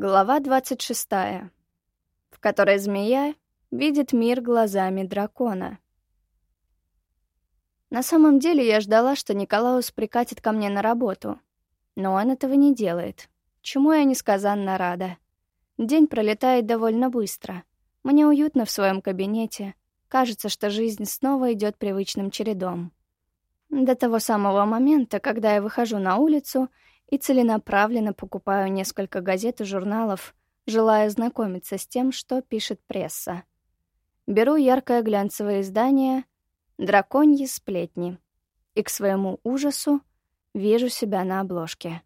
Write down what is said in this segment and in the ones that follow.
Глава 26, в которой змея видит мир глазами дракона. На самом деле я ждала, что Николаус прикатит ко мне на работу, но он этого не делает, чему я несказанно рада. День пролетает довольно быстро. Мне уютно в своем кабинете. Кажется, что жизнь снова идет привычным чередом. До того самого момента, когда я выхожу на улицу — и целенаправленно покупаю несколько газет и журналов, желая знакомиться с тем, что пишет пресса. Беру яркое глянцевое издание «Драконьи сплетни» и, к своему ужасу, вижу себя на обложке.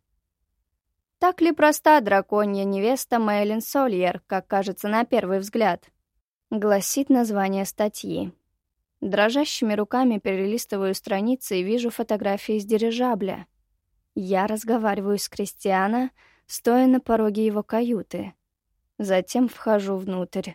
Так ли проста драконья невеста Мэйлин Сольер, как кажется на первый взгляд? Гласит название статьи. Дрожащими руками перелистываю страницы и вижу фотографии из дирижабля — я разговариваю с Кристиана, стоя на пороге его каюты. Затем вхожу внутрь.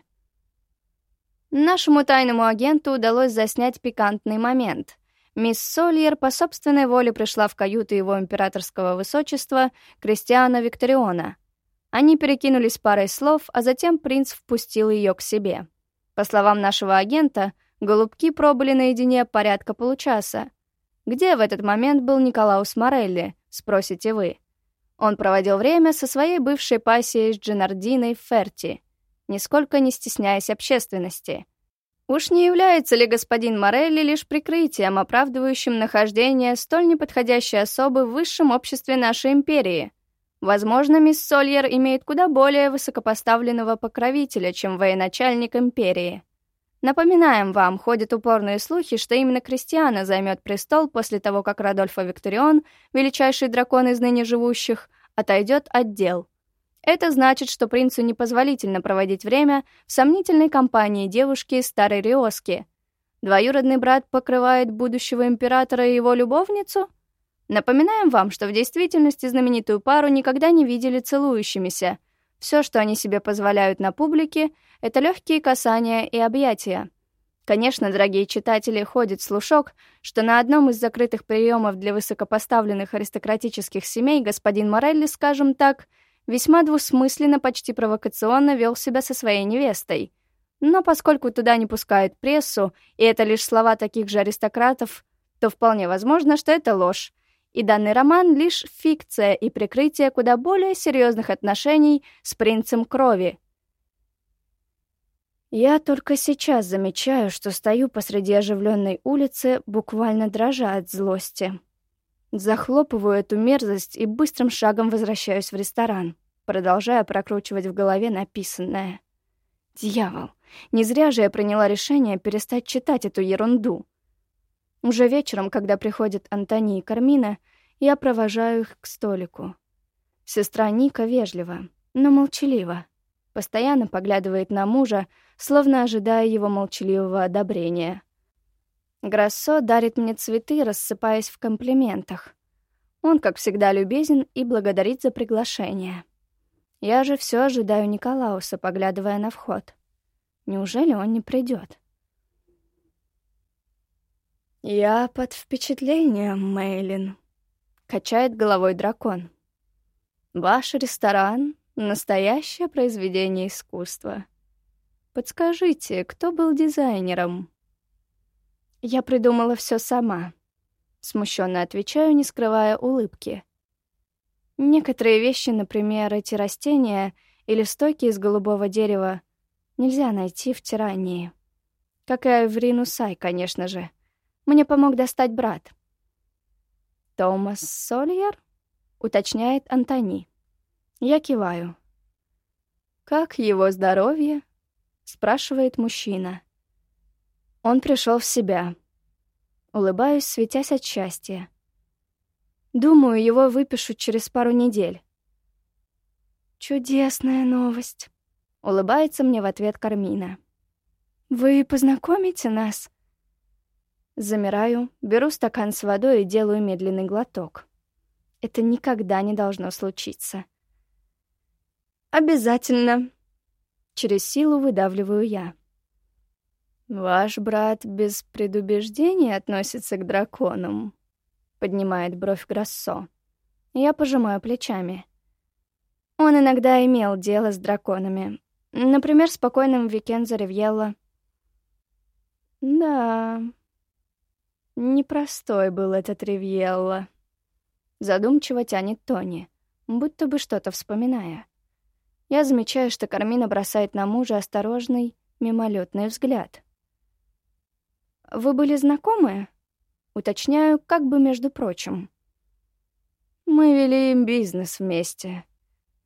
Нашему тайному агенту удалось заснять пикантный момент. Мисс Сольер по собственной воле пришла в каюту его императорского высочества Кристиана Викториона. Они перекинулись парой слов, а затем принц впустил ее к себе. По словам нашего агента, голубки пробыли наедине порядка получаса. Где в этот момент был Николаус Морелли, спросите вы? Он проводил время со своей бывшей пассией Джинардиной Ферти, нисколько не стесняясь общественности. Уж не является ли господин Морелли лишь прикрытием, оправдывающим нахождение столь неподходящей особы в высшем обществе нашей империи? Возможно, мисс Сольер имеет куда более высокопоставленного покровителя, чем военачальник империи. Напоминаем вам, ходят упорные слухи, что именно Кристиана займет престол после того, как Радольфо Викторион, величайший дракон из ныне живущих, отойдет от дел. Это значит, что принцу непозволительно проводить время в сомнительной компании девушки Старой Риоски. Двоюродный брат покрывает будущего императора и его любовницу? Напоминаем вам, что в действительности знаменитую пару никогда не видели целующимися — все, что они себе позволяют на публике, это легкие касания и объятия. Конечно, дорогие читатели, ходит слушок, что на одном из закрытых приемов для высокопоставленных аристократических семей господин Морелли, скажем так, весьма двусмысленно, почти провокационно вел себя со своей невестой. Но поскольку туда не пускают прессу, и это лишь слова таких же аристократов, то вполне возможно, что это ложь, и данный роман — лишь фикция и прикрытие куда более серьезных отношений с принцем крови. Я только сейчас замечаю, что стою посреди оживленной улицы, буквально дрожа от злости. Захлопываю эту мерзость и быстрым шагом возвращаюсь в ресторан, продолжая прокручивать в голове написанное. Дьявол, не зря же я приняла решение перестать читать эту ерунду. Уже вечером, когда приходят Антони и Кармина, я провожаю их к столику. Сестра Ника вежлива, но молчалива. Постоянно поглядывает на мужа, словно ожидая его молчаливого одобрения. Грассо дарит мне цветы, рассыпаясь в комплиментах. Он, как всегда, любезен и благодарит за приглашение. Я же все ожидаю Николауса, поглядывая на вход. Неужели он не придет? «Я под впечатлением, Мейлин», — качает головой дракон. «Ваш ресторан — настоящее произведение искусства. Подскажите, кто был дизайнером?» «Я придумала все сама», — смущенно отвечаю, не скрывая улыбки. Некоторые вещи, например, эти растения или стойки из голубого дерева, нельзя найти в тирании. Как и Эврину Сай, конечно же. Мне помог достать брат. «Томас Сольер?» — уточняет Антони. Я киваю. «Как его здоровье?» — спрашивает мужчина. Он пришел в себя. Улыбаюсь, светясь от счастья. Думаю, его выпишут через пару недель. «Чудесная новость», — улыбается мне в ответ Кармина. «Вы познакомите нас?» Замираю, беру стакан с водой и делаю медленный глоток. Это никогда не должно случиться. «Обязательно!» Через силу выдавливаю я. «Ваш брат без предубеждения относится к драконам», — поднимает бровь Грассо. Я пожимаю плечами. Он иногда имел дело с драконами. Например, с покойным Викензо Ривьелло. Да, непростой был этот Ривьелло. Задумчиво тянет Тони, будто бы что-то вспоминая. Я замечаю, что Кармина бросает на мужа осторожный, мимолетный взгляд. «Вы были знакомы?» Уточняю, как бы между прочим. «Мы вели бизнес вместе.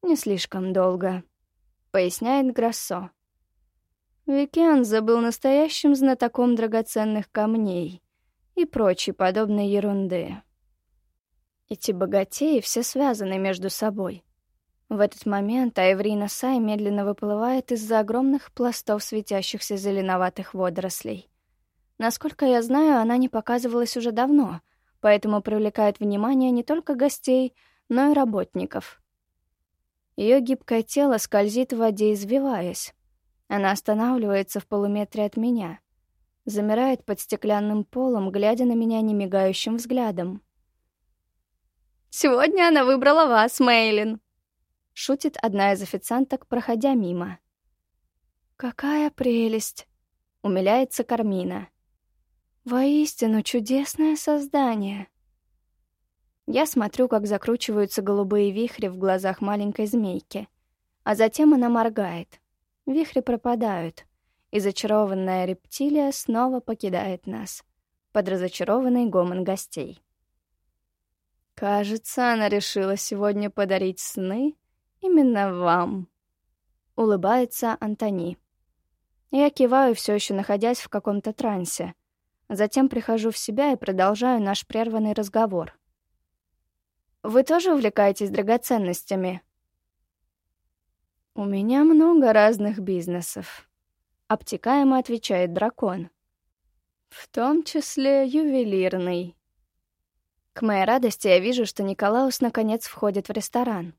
Не слишком долго», — поясняет Гроссо. Викенза был настоящим знатоком драгоценных камней и прочей подобной ерунды. Эти богатеи все связаны между собой. В этот момент Айврина Сай медленно выплывает из-за огромных пластов светящихся зеленоватых водорослей. Насколько я знаю, она не показывалась уже давно, поэтому привлекает внимание не только гостей, но и работников. Ее гибкое тело скользит в воде, извиваясь. Она останавливается в полуметре от меня. Замирает под стеклянным полом, глядя на меня немигающим взглядом. «Сегодня она выбрала вас, Мейлин», — шутит одна из официанток, проходя мимо. «Какая прелесть!» — умиляется Кармина. «Воистину чудесное создание!» Я смотрю, как закручиваются голубые вихри в глазах маленькой змейки, а затем она моргает. Вихри пропадают, и зачарованная рептилия снова покидает нас под разочарованный гомон гостей. «Кажется, она решила сегодня подарить сны именно вам», — улыбается Антони. Я киваю, все еще находясь в каком-то трансе. Затем прихожу в себя и продолжаю наш прерванный разговор. «Вы тоже увлекаетесь драгоценностями?» «У меня много разных бизнесов», — обтекаемо отвечает дракон. «В том числе ювелирный». К моей радости я вижу, что Николаус наконец входит в ресторан.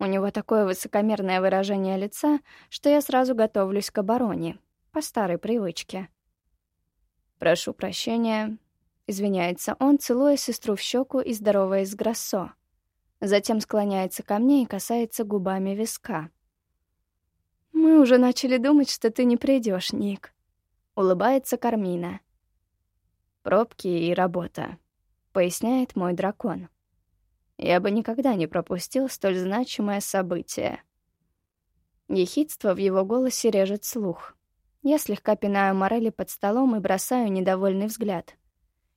У него такое высокомерное выражение лица, что я сразу готовлюсь к обороне, по старой привычке. «Прошу прощения», — извиняется он, целуя сестру в щеку и здороваясь с Гроссо. Затем склоняется ко мне и касается губами виска. «Мы уже начали думать, что ты не придешь, Ник», — улыбается Кармина. «Пробки и работа», поясняет мой дракон. Я бы никогда не пропустил столь значимое событие. Ехидство в его голосе режет слух. Я слегка пинаю Морели под столом и бросаю недовольный взгляд.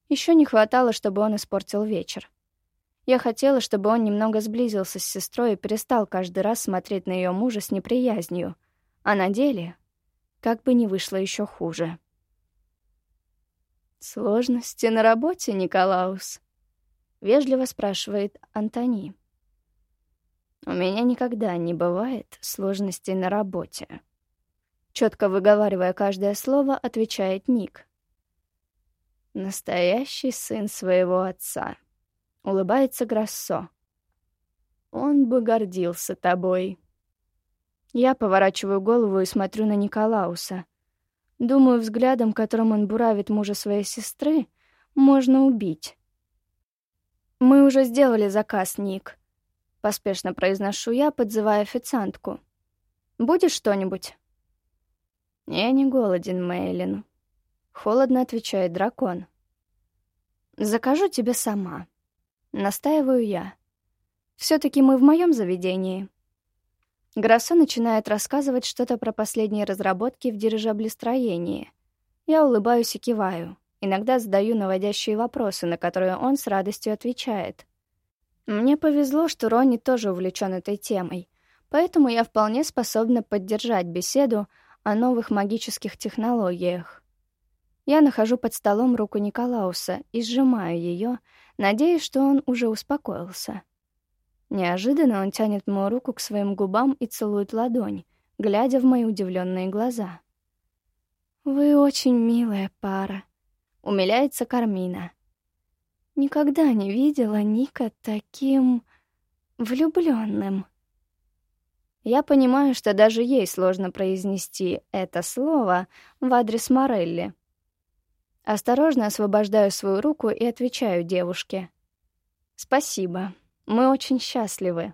Еще не хватало, чтобы он испортил вечер. Я хотела, чтобы он немного сблизился с сестрой и перестал каждый раз смотреть на ее мужа с неприязнью. А на деле, как бы ни вышло еще хуже. «Сложности на работе, Николаус?» — вежливо спрашивает Антони. «У меня никогда не бывает сложностей на работе». Четко выговаривая каждое слово, отвечает Ник. «Настоящий сын своего отца», — улыбается Гроссо. «Он бы гордился тобой». Я поворачиваю голову и смотрю на Николауса — Думаю, взглядом, которым он буравит мужа своей сестры, можно убить. «Мы уже сделали заказ, Ник», — поспешно произношу я, подзывая официантку. «Будешь что-нибудь?» «Я не голоден, Мейлин», — холодно отвечает дракон. «Закажу тебе сама», — настаиваю я. все таки мы в моем заведении». Гроссо начинает рассказывать что-то про последние разработки в дирижаблестроении. Я улыбаюсь и киваю. Иногда задаю наводящие вопросы, на которые он с радостью отвечает. Мне повезло, что Ронни тоже увлечен этой темой, поэтому я вполне способна поддержать беседу о новых магических технологиях. Я нахожу под столом руку Николауса и сжимаю ее, надеясь, что он уже успокоился. Неожиданно он тянет мою руку к своим губам и целует ладонь, глядя в мои удивленные глаза. «Вы очень милая пара», — умиляется Кармина. «Никогда не видела Ника таким... влюбленным. Я понимаю, что даже ей сложно произнести это слово в адрес Морелли. Осторожно освобождаю свою руку и отвечаю девушке. «Спасибо». Мы очень счастливы.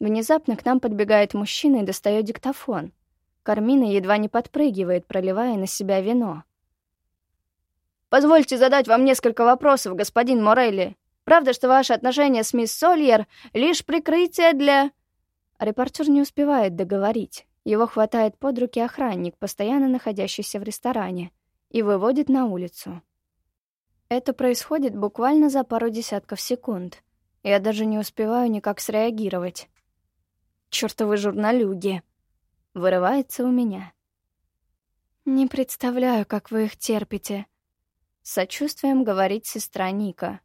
Внезапно к нам подбегает мужчина и достает диктофон. Кармина едва не подпрыгивает, проливая на себя вино. «Позвольте задать вам несколько вопросов, господин Морелли. Правда, что ваши отношения с мисс Сольер — лишь прикрытие для...» Репортер не успевает договорить. Его хватает под руки охранник, постоянно находящийся в ресторане, и выводит на улицу. Это происходит буквально за пару десятков секунд. Я даже не успеваю никак среагировать. «Чёртовы журналюги!» Вырывается у меня. «Не представляю, как вы их терпите», — сочувствием говорит сестра Ника.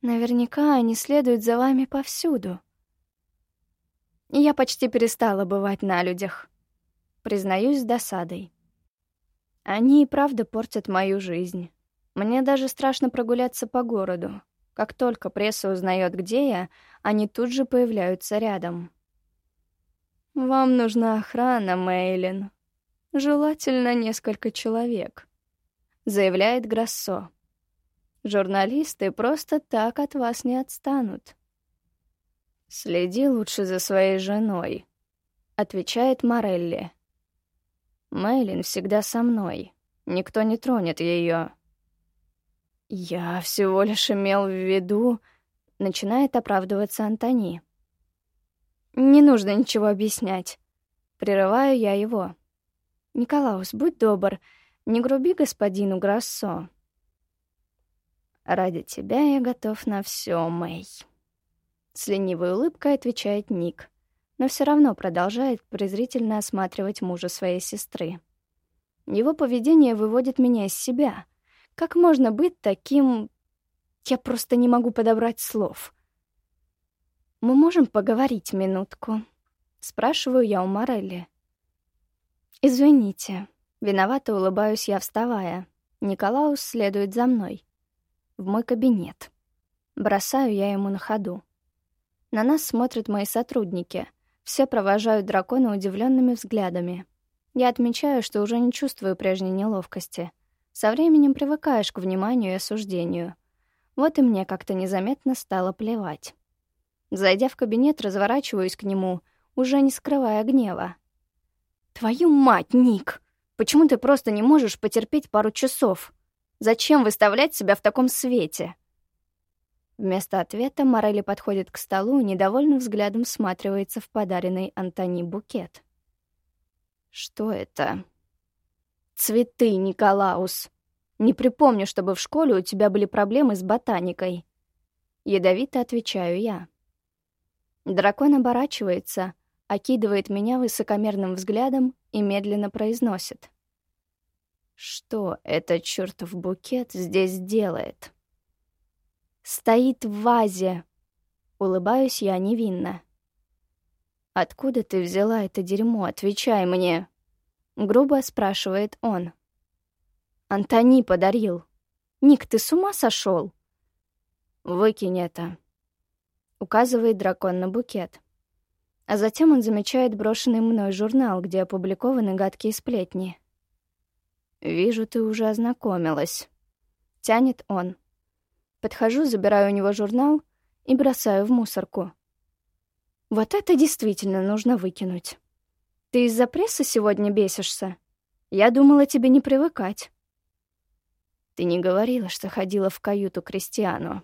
«Наверняка они следуют за вами повсюду». Я почти перестала бывать на людях. Признаюсь с досадой. Они и правда портят мою жизнь. Мне даже страшно прогуляться по городу. Как только пресса узнает, где я, они тут же появляются рядом. «Вам нужна охрана, Мейлин. Желательно несколько человек», — заявляет Грассо. «Журналисты просто так от вас не отстанут». «Следи лучше за своей женой», — отвечает Морелли. «Мэйлин всегда со мной. Никто не тронет ее. «Я всего лишь имел в виду...» — начинает оправдываться Антони. «Не нужно ничего объяснять». Прерываю я его. «Николаус, будь добр, не груби господину Грассо». «Ради тебя я готов на все, Мэй». С ленивой улыбкой отвечает Ник, но все равно продолжает презрительно осматривать мужа своей сестры. Его поведение выводит меня из себя. Как можно быть таким... Я просто не могу подобрать слов. «Мы можем поговорить минутку?» — спрашиваю я у Морелли. «Извините». Виновато улыбаюсь я, вставая. Николаус следует за мной. В мой кабинет. Бросаю я ему на ходу. На нас смотрят мои сотрудники. Все провожают дракона удивленными взглядами. Я отмечаю, что уже не чувствую прежней неловкости. Со временем привыкаешь к вниманию и осуждению. Вот и мне как-то незаметно стало плевать. Зайдя в кабинет, разворачиваюсь к нему, уже не скрывая гнева. «Твою мать, Ник! Почему ты просто не можешь потерпеть пару часов? Зачем выставлять себя в таком свете?» Вместо ответа Морелли подходит к столу и недовольным взглядом всматривается в подаренный Антони букет. «Что это?» «Цветы, Николаус. Не припомню, чтобы в школе у тебя были проблемы с ботаникой». Ядовито отвечаю я. Дракон оборачивается, окидывает меня высокомерным взглядом и медленно произносит. «Что этот чертов букет здесь делает?» стоит в вазе. Улыбаюсь я невинно. «Откуда ты взяла это дерьмо? Отвечай мне!» Грубо спрашивает он. «Антони подарил. Ник, ты с ума сошел? «Выкинь это», — указывает дракон на букет. А затем он замечает брошенный мной журнал, где опубликованы гадкие сплетни. «Вижу, ты уже ознакомилась», — тянет он. Подхожу, забираю у него журнал и бросаю в мусорку. Вот это действительно нужно выкинуть. Ты из-за прессы сегодня бесишься? Я думала тебе не привыкать. Ты не говорила, что ходила в каюту Кристиану.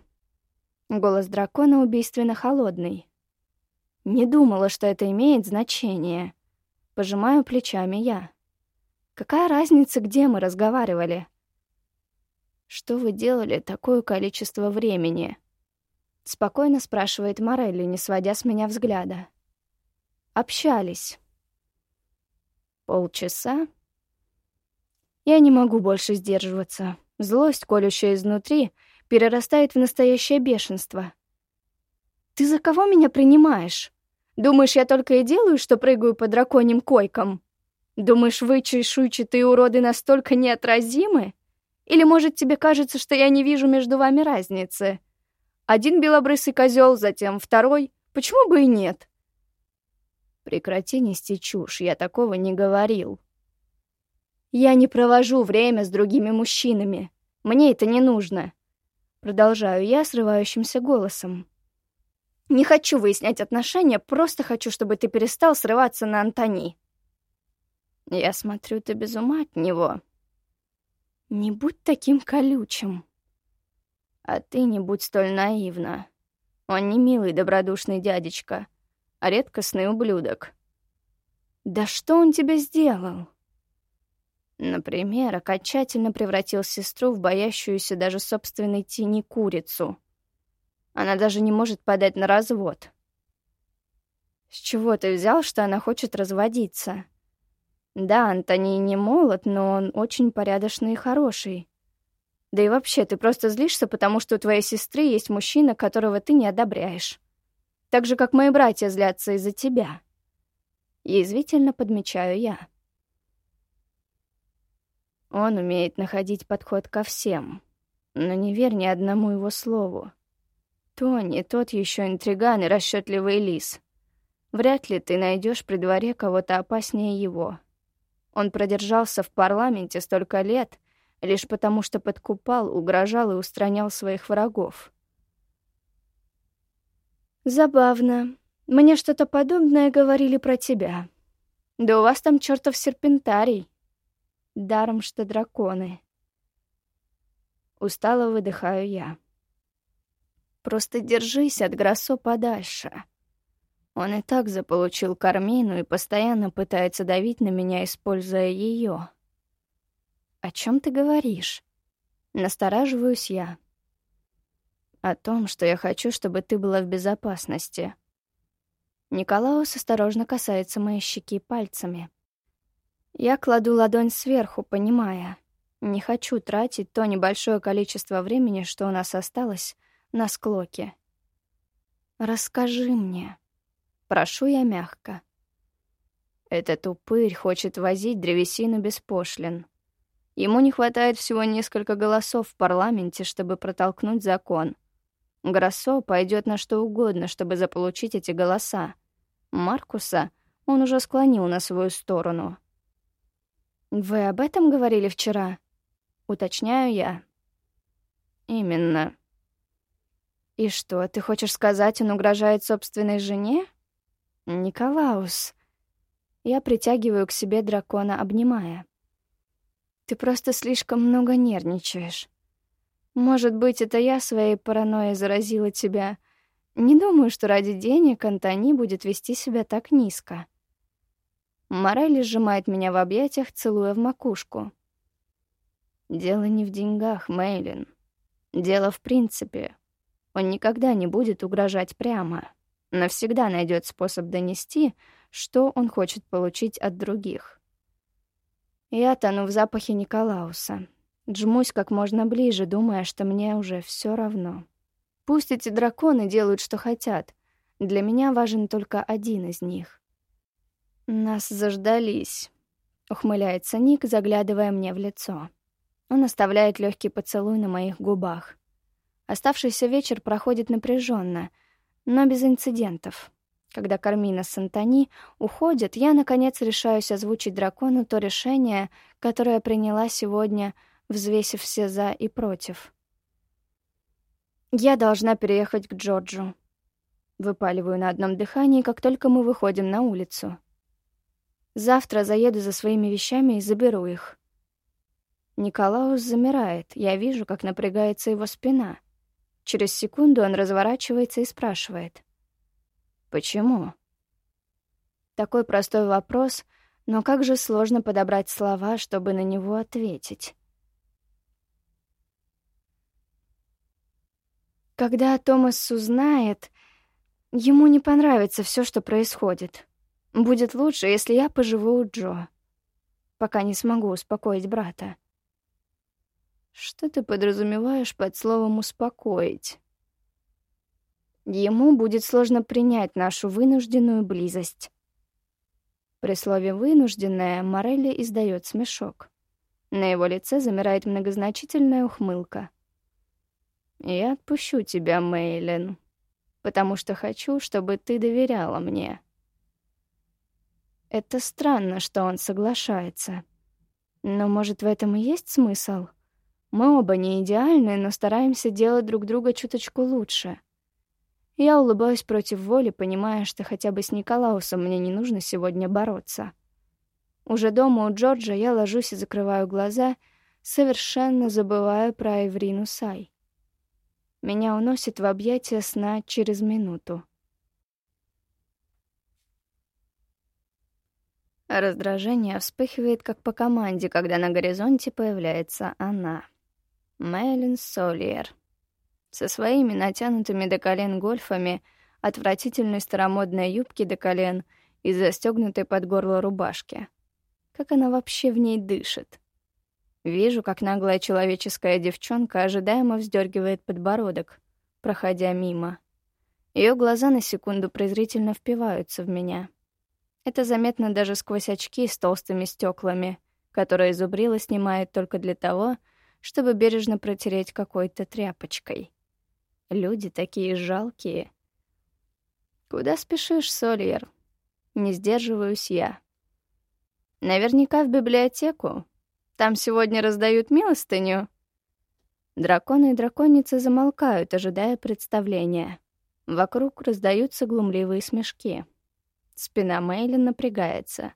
Голос дракона убийственно холодный. Не думала, что это имеет значение. Пожимаю плечами я. Какая разница, где мы разговаривали? «Что вы делали такое количество времени?» Спокойно спрашивает Морелли, не сводя с меня взгляда. «Общались». «Полчаса?» Я не могу больше сдерживаться. Злость, колющая изнутри, перерастает в настоящее бешенство. «Ты за кого меня принимаешь? Думаешь, я только и делаю, что прыгаю по драконьим койкам? Думаешь, вы, чешуйчатые уроды, настолько неотразимы?» Или, может, тебе кажется, что я не вижу между вами разницы? Один белобрысый козел, затем второй. Почему бы и нет? Прекрати нести чушь, я такого не говорил. Я не провожу время с другими мужчинами. Мне это не нужно. Продолжаю я срывающимся голосом. Не хочу выяснять отношения, просто хочу, чтобы ты перестал срываться на Антони. Я смотрю, ты без ума от него. Не будь таким колючим. А ты не будь столь наивна. Он не милый добродушный дядечка, редкостный ублюдок. Да что он тебе сделал? Например, окончательно превратил сестру в боящуюся даже собственной тени курицу. Она даже не может подать на развод. С чего ты взял, что она хочет разводиться? Да, Антони не молод, но он очень порядочный и хороший. Да и вообще, ты просто злишься, потому что у твоей сестры есть мужчина, которого ты не одобряешь. Так же, как мои братья злятся из-за тебя. Язвительно подмечаю я. Он умеет находить подход ко всем, но не верь ни одному его слову. Тони, тот еще интриган и расчетливый лис. Вряд ли ты найдешь при дворе кого-то опаснее его. Он продержался в парламенте столько лет, лишь потому что подкупал, угрожал и устранял своих врагов. Забавно. Мне что-то подобное говорили про тебя. Да у вас там чертов серпентарий. Даром, что драконы. Устало выдыхаю я. Просто держись от Гроссо подальше. Он и так заполучил Кармину и постоянно пытается давить на меня, используя ее. «О чем ты говоришь?» Настораживаюсь я. «О том, что я хочу, чтобы ты была в безопасности». Николаус осторожно касается моей щеки пальцами. Я кладу ладонь сверху, понимая. Не хочу тратить то небольшое количество времени, что у нас осталось, на склоки. «Расскажи мне». Прошу я мягко. Этот упырь хочет возить древесину без пошлин. Ему не хватает всего несколько голосов в парламенте, чтобы протолкнуть закон. Гроссо пойдет на что угодно, чтобы заполучить эти голоса. Маркуса он уже склонил на свою сторону. «Вы об этом говорили вчера?» Уточняю я. «Именно». «И что, ты хочешь сказать, он угрожает собственной жене?» «Николаус». Я притягиваю к себе дракона, обнимая. «Ты просто слишком много нервничаешь. Может быть, это я своей паранойей заразила тебя. Не думаю, что ради денег Антони будет вести себя так низко». Морелли сжимает меня в объятиях, целуя в макушку. «Дело не в деньгах, Мейлин. Дело в принципе. Он никогда не будет угрожать прямо» навсегда найдет способ донести, что он хочет получить от других. Я тону в запахе Николауса. Джмусь как можно ближе, думая, что мне уже все равно. Пусть эти драконы делают, что хотят. Для меня важен только один из них. «Нас заждались», — ухмыляется Ник, заглядывая мне в лицо. Он оставляет легкий поцелуй на моих губах. Оставшийся вечер проходит напряженно — но без инцидентов. Когда Кармина с Антони уходят, я, наконец, решаюсь озвучить дракону то решение, которое приняла сегодня, взвесив все «за» и «против». «Я должна переехать к Джорджу». Выпаливаю на одном дыхании, как только мы выходим на улицу. Завтра заеду за своими вещами и заберу их. Николаус замирает. Я вижу, как напрягается его спина — Через секунду он разворачивается и спрашивает. «Почему?» Такой простой вопрос, но как же сложно подобрать слова, чтобы на него ответить. Когда Томас узнает, ему не понравится все, что происходит. Будет лучше, если я поживу у Джо, пока не смогу успокоить брата. Что ты подразумеваешь под словом «успокоить»? Ему будет сложно принять нашу вынужденную близость. При слове «вынужденная» Морелли издает смешок. На его лице замирает многозначительная ухмылка. «Я отпущу тебя, Мейлен, потому что хочу, чтобы ты доверяла мне». Это странно, что он соглашается. Но, может, в этом и есть смысл? Мы оба не идеальны, но стараемся делать друг друга чуточку лучше. Я улыбаюсь против воли, понимая, что хотя бы с Николаусом мне не нужно сегодня бороться. Уже дома у Джорджа я ложусь и закрываю глаза, совершенно забываю про Эврину Сай. Меня уносит в объятия сна через минуту. Раздражение вспыхивает, как по команде, когда на горизонте появляется она. Мэлен Сольер. Со своими натянутыми до колен гольфами, отвратительной старомодной юбки до колен и застегнутой под горло рубашки. Как она вообще в ней дышит? Вижу, как наглая человеческая девчонка ожидаемо вздергивает подбородок, проходя мимо. Ее глаза на секунду презрительно впиваются в меня — это заметно даже сквозь очки с толстыми стеклами, которые зубрила снимает только для того, чтобы бережно протереть какой-то тряпочкой. Люди такие жалкие. «Куда спешишь, Сольер?» Не сдерживаюсь я. «Наверняка в библиотеку. Там сегодня раздают милостыню». Драконы и драконицы замолкают, ожидая представления. Вокруг раздаются глумливые смешки. Спина Мэйлин напрягается.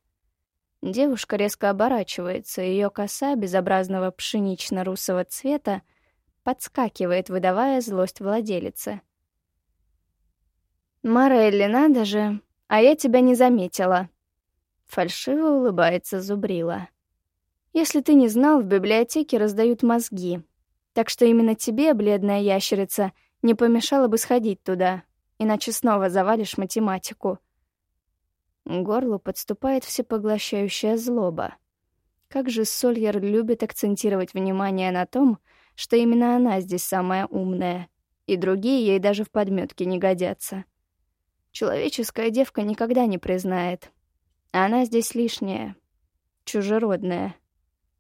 Девушка резко оборачивается, ее коса безобразного пшенично-русого цвета подскакивает, выдавая злость владелицы. «Морелли, надо же! А я тебя не заметила!» Фальшиво улыбается Зубрила. «Если ты не знал, в библиотеке раздают мозги. Так что именно тебе, бледная ящерица, не помешало бы сходить туда, иначе снова завалишь математику». Горлу подступает всепоглощающая злоба. Как же Сольер любит акцентировать внимание на том, что именно она здесь самая умная, и другие ей даже в подметке не годятся. Человеческая девка никогда не признает. Она здесь лишняя, чужеродная,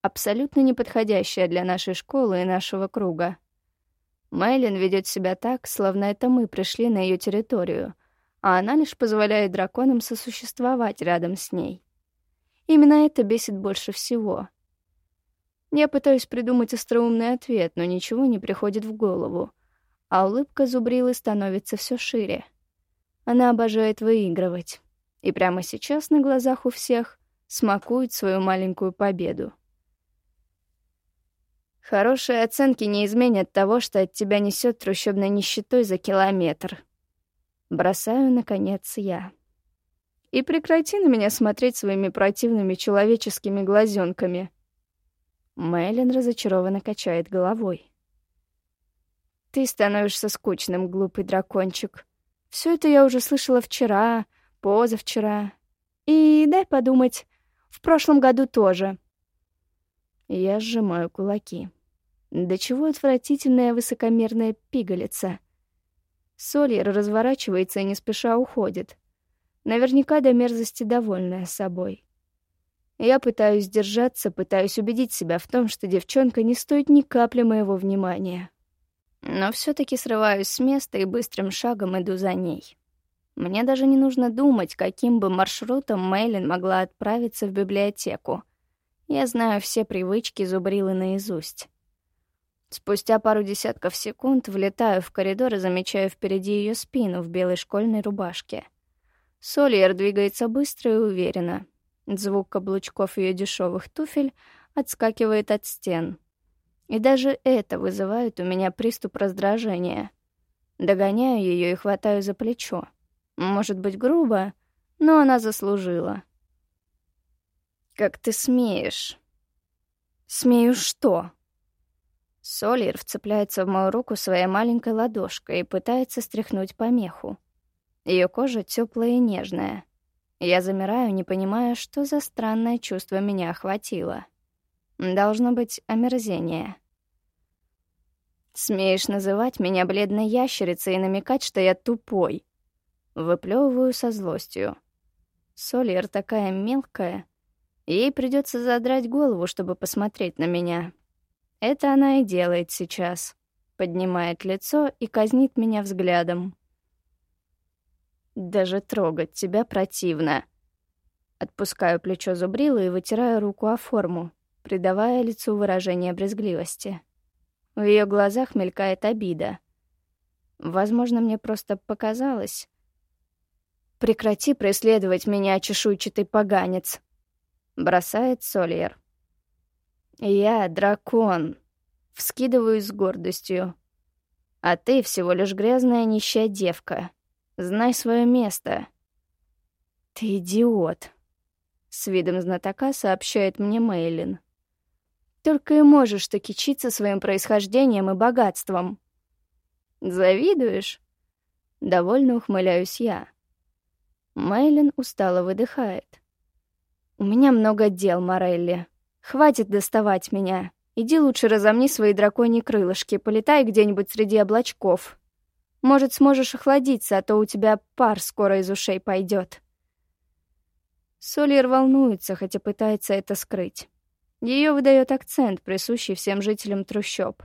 абсолютно неподходящая для нашей школы и нашего круга. Мэйлин ведет себя так, словно это мы пришли на ее территорию, а она лишь позволяет драконам сосуществовать рядом с ней. Именно это бесит больше всего. Я пытаюсь придумать остроумный ответ, но ничего не приходит в голову, а улыбка Зубрилы становится все шире. Она обожает выигрывать, и прямо сейчас на глазах у всех смакует свою маленькую победу. Хорошие оценки не изменят того, что от тебя несет трущобной нищетой за километр. Бросаю, наконец, я. И прекрати на меня смотреть своими противными человеческими глазенками. Мэйлин разочарованно качает головой. Ты становишься скучным, глупый дракончик. Все это я уже слышала вчера, позавчера. И дай подумать, в прошлом году тоже. Я сжимаю кулаки. Да чего отвратительная высокомерная пигалица — Сольер разворачивается и не спеша уходит. Наверняка до мерзости довольная собой. Я пытаюсь держаться, пытаюсь убедить себя в том, что девчонка не стоит ни капли моего внимания. Но все таки срываюсь с места и быстрым шагом иду за ней. Мне даже не нужно думать, каким бы маршрутом Мейлин могла отправиться в библиотеку. Я знаю все привычки зубрилы наизусть. Спустя пару десятков секунд влетаю в коридор и замечаю впереди ее спину в белой школьной рубашке. Сольер двигается быстро и уверенно. Звук каблучков ее дешевых туфель отскакивает от стен. И даже это вызывает у меня приступ раздражения. Догоняю ее и хватаю за плечо. Может быть, грубо, но она заслужила. «Как ты смеешь?» «Смею что?» Солир вцепляется в мою руку своей маленькой ладошкой и пытается стряхнуть помеху. Ее кожа теплая и нежная. Я замираю, не понимая, что за странное чувство меня охватило. Должно быть омерзение. «Смеешь называть меня бледной ящерицей и намекать, что я тупой?» Выплевываю со злостью. Солир такая мелкая. Ей придется задрать голову, чтобы посмотреть на меня. Это она и делает сейчас. Поднимает лицо и казнит меня взглядом. Даже трогать тебя противно. Отпускаю плечо зубрила и вытираю руку о форму, придавая лицу выражение брезгливости. В ее глазах мелькает обида. Возможно, мне просто показалось. «Прекрати преследовать меня, чешуйчатый поганец!» — бросает Сольер. «Я дракон!» — вскидываюсь с гордостью. «А ты всего лишь грязная нищая девка. Знай свое место!» «Ты идиот!» — с видом знатока сообщает мне Мейлин. «Только и можешь ты кичиться своим происхождением и богатством!» «Завидуешь?» Довольно ухмыляюсь я. Мейлин устало выдыхает. «У меня много дел, Морелли. Хватит доставать меня. Иди лучше разомни свои драконьи крылышки, полетай где-нибудь среди облачков. Может, сможешь охладиться, а то у тебя пар скоро из ушей пойдет. Сольер волнуется, хотя пытается это скрыть. Ее выдает акцент, присущий всем жителям трущоб.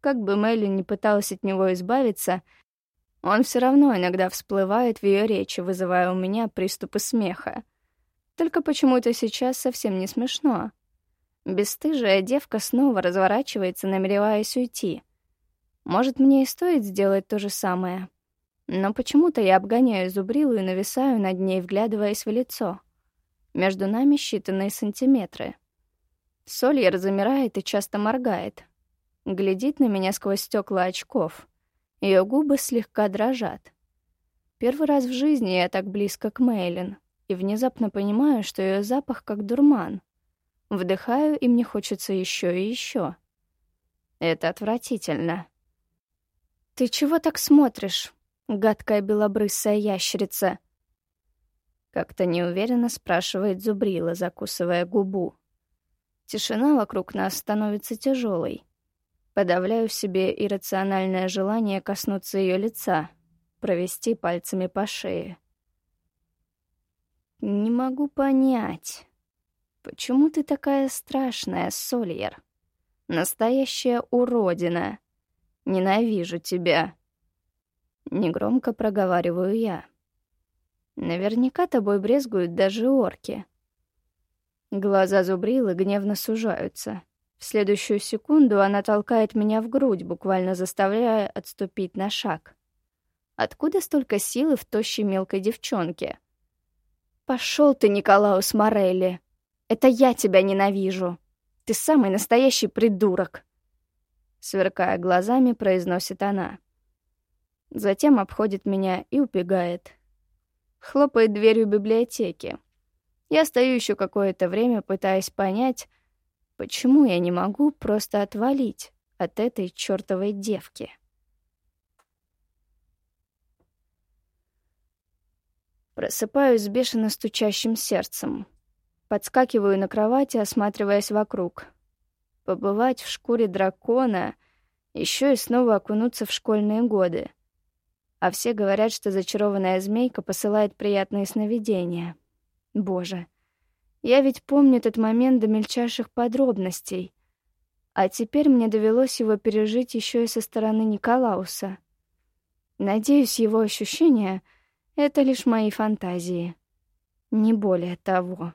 Как бы Мелли не пыталась от него избавиться, он все равно иногда всплывает в ее речи, вызывая у меня приступы смеха. Только почему-то сейчас совсем не смешно. Бесстыжая девка снова разворачивается, намереваясь уйти. Может, мне и стоит сделать то же самое. Но почему-то я обгоняю зубрилу и нависаю над ней, вглядываясь в лицо. Между нами считанные сантиметры. Сольер замирает и часто моргает. Глядит на меня сквозь стекла очков. Ее губы слегка дрожат. Первый раз в жизни я так близко к Мейлин, и внезапно понимаю, что ее запах как дурман. Вдыхаю, и мне хочется еще и еще. Это отвратительно. «Ты чего так смотришь, гадкая белобрысая ящерица?» Как-то неуверенно спрашивает Зубрила, закусывая губу. Тишина вокруг нас становится тяжелой. Подавляю в себе иррациональное желание коснуться ее лица, провести пальцами по шее. «Не могу понять, почему ты такая страшная, Сольер? Настоящая уродина!» Ненавижу тебя. Негромко проговариваю я. Наверняка тобой брезгуют даже орки. Глаза зубрилы гневно сужаются. В следующую секунду она толкает меня в грудь, буквально заставляя отступить на шаг. Откуда столько силы в тощей мелкой девчонке? Пошел ты, Николаус Морелли. Это я тебя ненавижу. Ты самый настоящий придурок сверкая глазами, произносит она. Затем обходит меня и убегает. Хлопает дверью библиотеки. Я стою еще какое-то время, пытаясь понять, почему я не могу просто отвалить от этой чертовой девки. Просыпаюсь с бешено стучащим сердцем. Подскакиваю на кровати, осматриваясь вокруг побывать в шкуре дракона, еще и снова окунуться в школьные годы. А все говорят, что зачарованная змейка посылает приятные сновидения. Боже, я ведь помню этот момент до мельчайших подробностей. А теперь мне довелось его пережить еще и со стороны Николауса. Надеюсь, его ощущения — это лишь мои фантазии. Не более того.